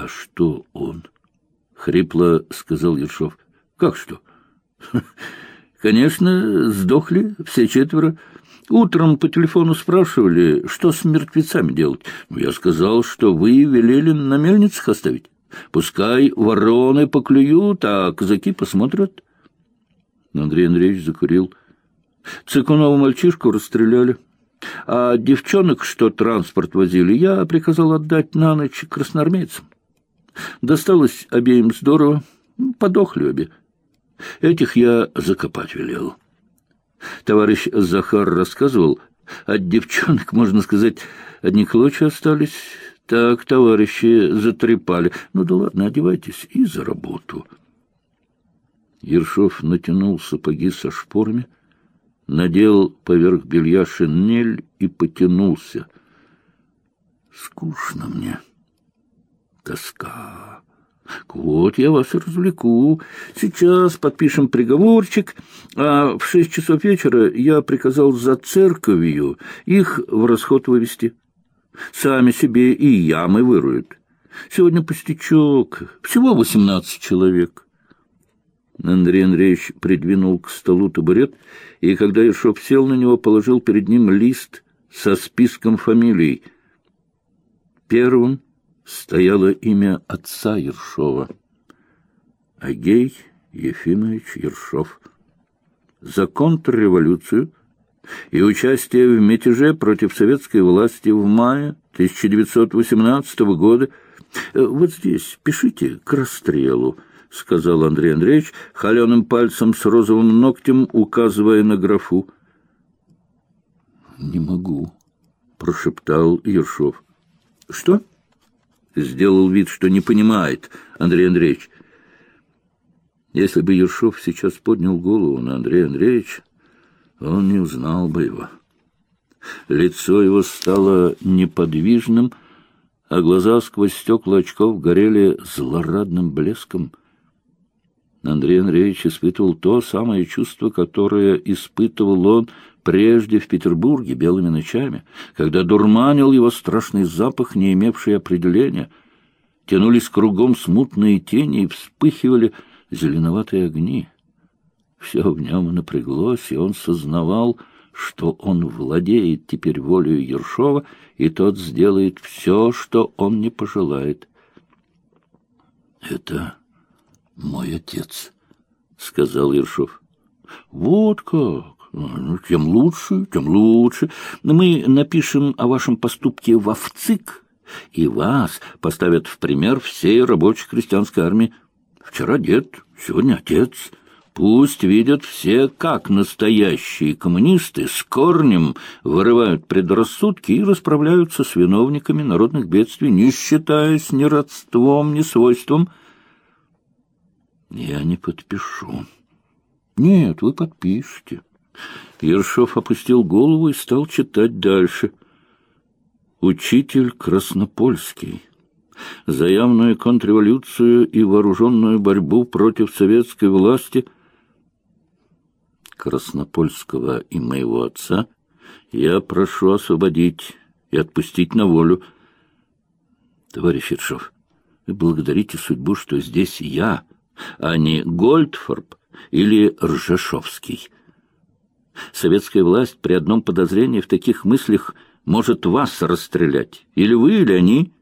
А что он? — хрипло сказал Ершов. — Как что? — Конечно, сдохли все четверо. Утром по телефону спрашивали, что с мертвецами делать. Ну, я сказал, что вы велели на мельницах оставить. Пускай вороны поклюют, а казаки посмотрят. Андрей Андреевич закурил. Цыкунова мальчишку расстреляли. А девчонок, что транспорт возили, я приказал отдать на ночь красноармейцам. Досталось обеим здорово, подохли обе. Этих я закопать велел. Товарищ Захар рассказывал, от девчонок, можно сказать, одни клочья остались. Так товарищи затрепали. Ну да ладно, одевайтесь и за работу. Ершов натянул сапоги со шпорами, надел поверх белья шинель и потянулся. Скучно мне. Тоска. Вот я вас развлеку. Сейчас подпишем приговорчик, а в шесть часов вечера я приказал за церковью их в расход вывести. Сами себе и ямы выруют. Сегодня пустячок, всего восемнадцать человек. Андрей Андреевич придвинул к столу табурет, и, когда Ершов сел на него, положил перед ним лист со списком фамилий. Первым стояло имя отца Ершова. Агей Ефимович Ершов. За контрреволюцию и участие в мятеже против советской власти в мае 1918 года. Э, вот здесь пишите к расстрелу, — сказал Андрей Андреевич, холеным пальцем с розовым ногтем указывая на графу. — Не могу, — прошептал Ершов. — Что? — Сделал вид, что не понимает Андрей Андреевич. Если бы Ершов сейчас поднял голову на Андрея Андреевича, он не узнал бы его. Лицо его стало неподвижным, а глаза сквозь стекла очков горели злорадным блеском. Андрей Андреевич испытывал то самое чувство, которое испытывал он прежде в Петербурге белыми ночами, когда дурманил его страшный запах, не имевший определения. Тянулись кругом смутные тени и вспыхивали зеленоватые огни. Все в нем напряглось, и он сознавал, что он владеет теперь волею Ершова, и тот сделает все, что он не пожелает. «Это мой отец», — сказал Ершов. «Вот как! Ну, тем лучше, тем лучше. Мы напишем о вашем поступке в ВЦИК, и вас поставят в пример всей рабочей крестьянской армии. Вчера дед, сегодня отец. Пусть видят все, как настоящие коммунисты с корнем вырывают предрассудки и расправляются с виновниками народных бедствий, не считаясь ни родством, ни свойством. Я не подпишу. Нет, вы подпишете. Ершов опустил голову и стал читать дальше. «Учитель Краснопольский. За явную контрреволюцию и вооруженную борьбу против советской власти Краснопольского и моего отца я прошу освободить и отпустить на волю. Товарищ Ершов, вы благодарите судьбу, что здесь я, а не Гольдфорб или Ржешовский». Советская власть при одном подозрении в таких мыслях может вас расстрелять. Или вы, или они.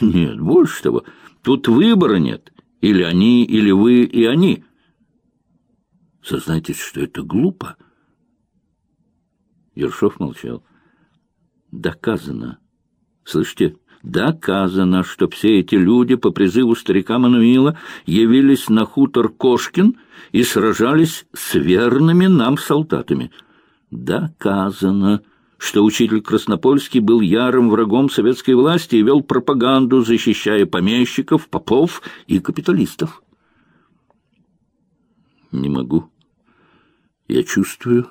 Нет, больше того, тут выбора нет. Или они, или вы, и они. Сознайтесь, что это глупо. Ершов молчал. Доказано. Слышите? Доказано, что все эти люди по призыву старика Мануила явились на хутор Кошкин и сражались с верными нам солдатами. Доказано, что учитель Краснопольский был ярым врагом советской власти и вел пропаганду, защищая помещиков, попов и капиталистов. Не могу. Я чувствую,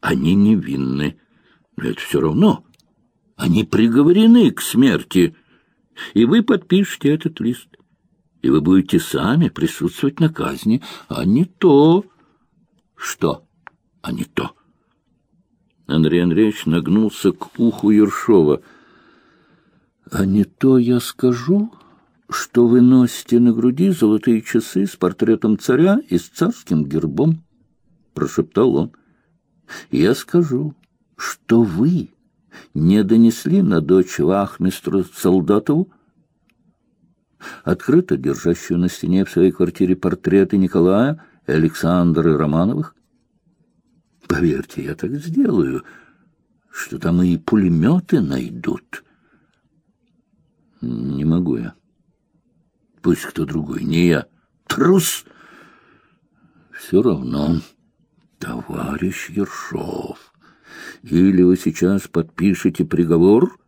они невинны. Но это все равно. Они приговорены к смерти, и вы подпишете этот лист, и вы будете сами присутствовать на казни, а не то... Что? А не то. Андрей Андреевич нагнулся к уху Ершова. А не то я скажу, что вы носите на груди золотые часы с портретом царя и с царским гербом, — прошептал он. — Я скажу, что вы не донесли на дочь вахмистру Солдатову, открыто держащую на стене в своей квартире портреты Николая и Александра Романовых? Поверьте, я так сделаю, что там и пулеметы найдут. Не могу я. Пусть кто другой, не я. Трус! Все равно, товарищ Ершов, или вы сейчас подпишете приговор,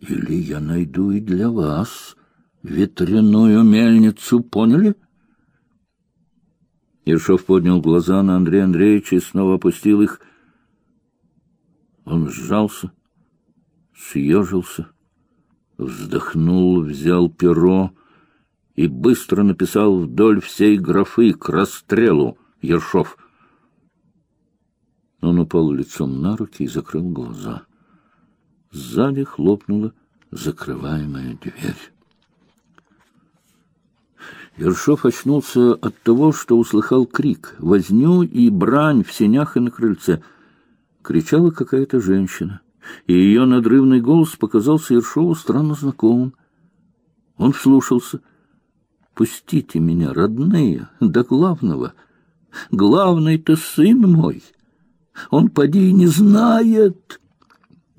или я найду и для вас ветряную мельницу, поняли? Ершов поднял глаза на Андрея Андреевича и снова опустил их. Он сжался, съежился, вздохнул, взял перо и быстро написал вдоль всей графы к расстрелу Ершов. Он упал лицом на руки и закрыл глаза. Сзади хлопнула закрываемая дверь. Ершов очнулся от того, что услыхал крик, возню и брань в сенях и на крыльце. Кричала какая-то женщина, и ее надрывный голос показался Ершову странно знакомым. Он вслушался. «Пустите меня, родные, до главного. Главный-то сын мой. Он, поди, не знает.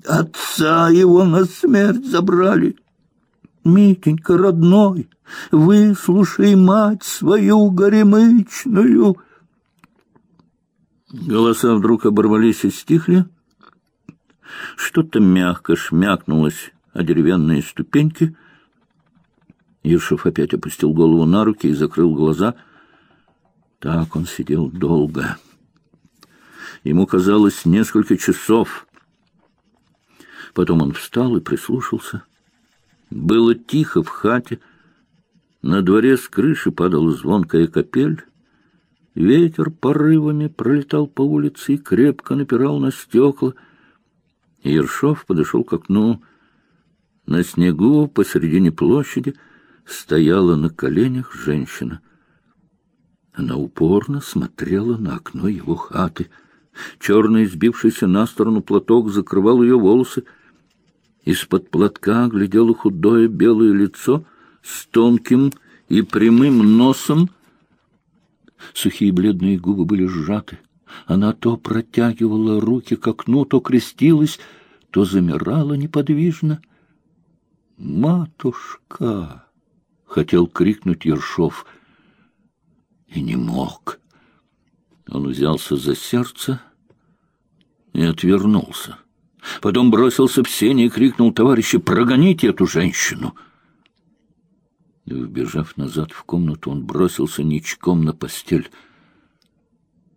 Отца его на смерть забрали». Митенька, родной, выслушай мать свою горемычную. Голоса вдруг оборвались и стихли. Что-то мягко шмякнулось о деревянные ступеньки. Ершов опять опустил голову на руки и закрыл глаза. Так он сидел долго. Ему казалось несколько часов. Потом он встал и прислушался — было тихо в хате. На дворе с крыши падала звонкая капель. Ветер порывами пролетал по улице и крепко напирал на стекла. Ершов подошел к окну. На снегу посередине площади стояла на коленях женщина. Она упорно смотрела на окно его хаты. Черный, сбившийся на сторону платок, закрывал ее волосы. Из-под платка глядело худое белое лицо с тонким и прямым носом. Сухие бледные губы были сжаты. Она то протягивала руки к окну, то крестилась, то замирала неподвижно. «Матушка!» — хотел крикнуть Ершов и не мог. Он взялся за сердце и отвернулся. Потом бросился в сене и крикнул товарищи «Прогоните эту женщину!» и, Вбежав назад в комнату, он бросился ничком на постель.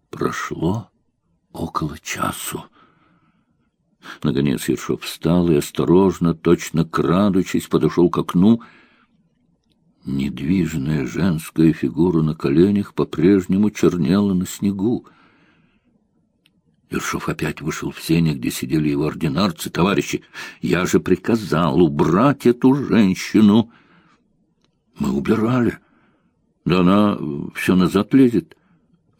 Прошло около часу. Наконец Ершов встал и осторожно, точно крадучись, подошел к окну. Недвижная женская фигура на коленях по-прежнему чернела на снегу. Ершов опять вышел в сене, где сидели его ординарцы. «Товарищи, я же приказал убрать эту женщину!» «Мы убирали. Да она все назад лезет.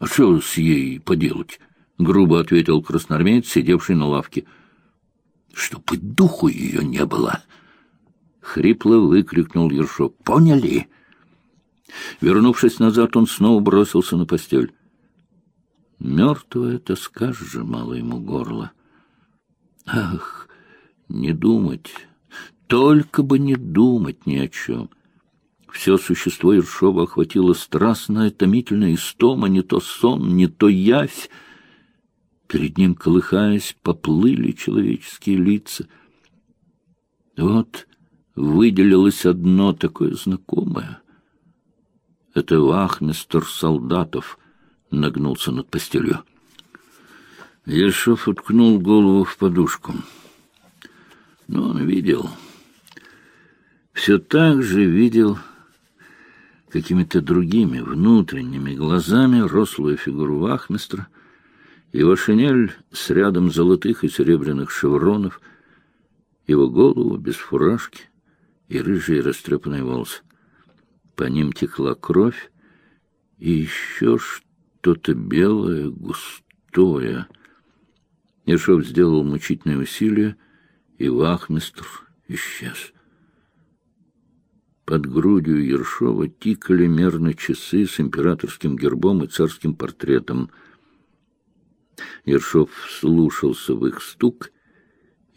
А что с ей поделать?» — грубо ответил красноармеец, сидевший на лавке. «Чтоб и духу ее не было!» — хрипло выкрикнул Ершов. «Поняли?» Вернувшись назад, он снова бросился на постель. Мертвая тоска сжимала ему горло. Ах, не думать, только бы не думать ни о чем. Все существо Ершова охватило страстная, томительная истома, не то сон, не то явь. Перед ним, колыхаясь, поплыли человеческие лица. Вот выделилось одно такое знакомое. Это вахмистр солдатов — нагнулся над постелью. Ешов уткнул голову в подушку. Но он видел, все так же видел какими-то другими внутренними глазами рослую фигуру вахмистра, его шинель с рядом золотых и серебряных шевронов, его голову без фуражки и рыжие растрепанные волосы. По ним текла кровь, и еще что-то белое, густое. Ершов сделал мучительное усилие, и вахмистр исчез. Под грудью Ершова тикали мерно часы с императорским гербом и царским портретом. Ершов слушался в их стук,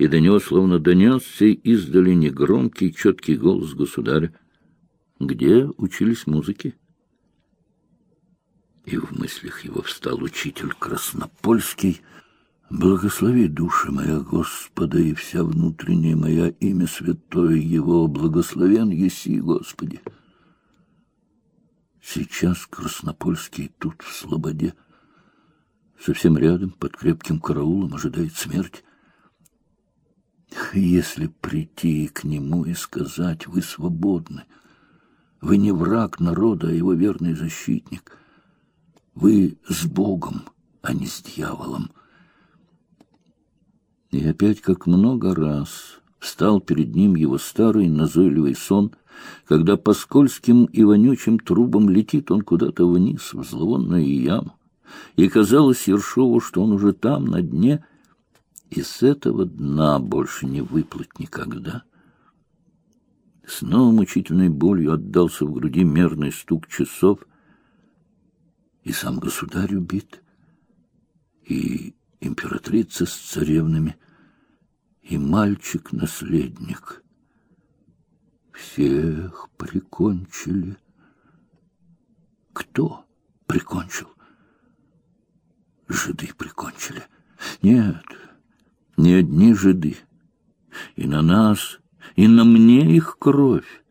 и до него словно донесся издали негромкий, четкий голос государя. Где учились музыки? И в мыслях его встал учитель Краснопольский — Благослови душа моя Господа и вся внутренняя моя имя святое Его, благословен еси, Господи. Сейчас Краснопольский тут, в Слободе, совсем рядом, под крепким караулом, ожидает смерть. Если прийти к нему и сказать, вы свободны, вы не враг народа, а его верный защитник, вы с Богом, а не с дьяволом — и опять, как много раз, встал перед ним его старый назойливый сон, когда по скользким и вонючим трубам летит он куда-то вниз, в зловонную яму. И казалось Ершову, что он уже там, на дне, и с этого дна больше не выплыть никогда. Снова мучительной болью отдался в груди мерный стук часов, и сам государь убит, и императрица с царевнами, и мальчик-наследник. Всех прикончили. Кто прикончил? Жиды прикончили. Нет, не одни жиды. И на нас, и на мне их кровь.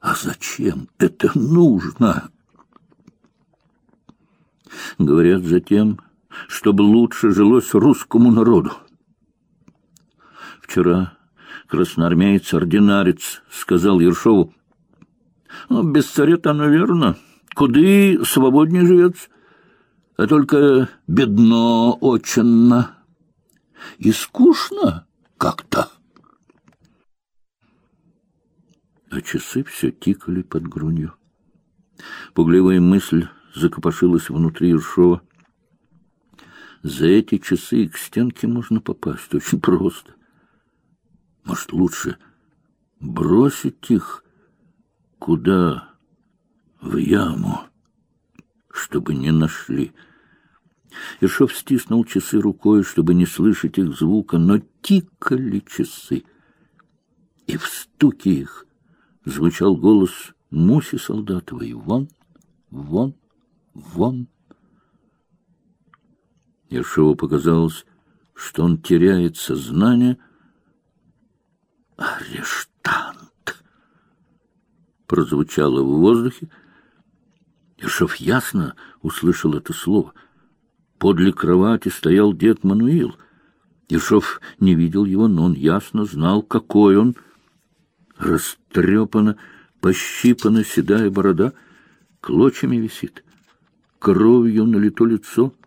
А зачем это нужно? Говорят, затем, чтобы лучше жилось русскому народу. Вчера красноармеец-ординарец сказал Ершову, ну, без царя-то, наверное, куды свободнее живется, а только бедно очень и скучно как-то. А часы все тикали под грудью. Пугливая мысль закопошилась внутри Ершова. За эти часы к стенке можно попасть очень просто. Может, лучше бросить их куда? В яму, чтобы не нашли. Ершов стиснул часы рукой, чтобы не слышать их звука, но тикали часы. И в стуке их звучал голос Муси Солдатовой. «Вон, вон, вон». Ершову показалось, что он теряет сознание, — «Арештант!» прозвучало в воздухе. Ершов ясно услышал это слово. Подле кровати стоял дед Мануил. Ершов не видел его, но он ясно знал, какой он. Растрепана, пощипана седая борода, клочьями висит. Кровью налито лицо —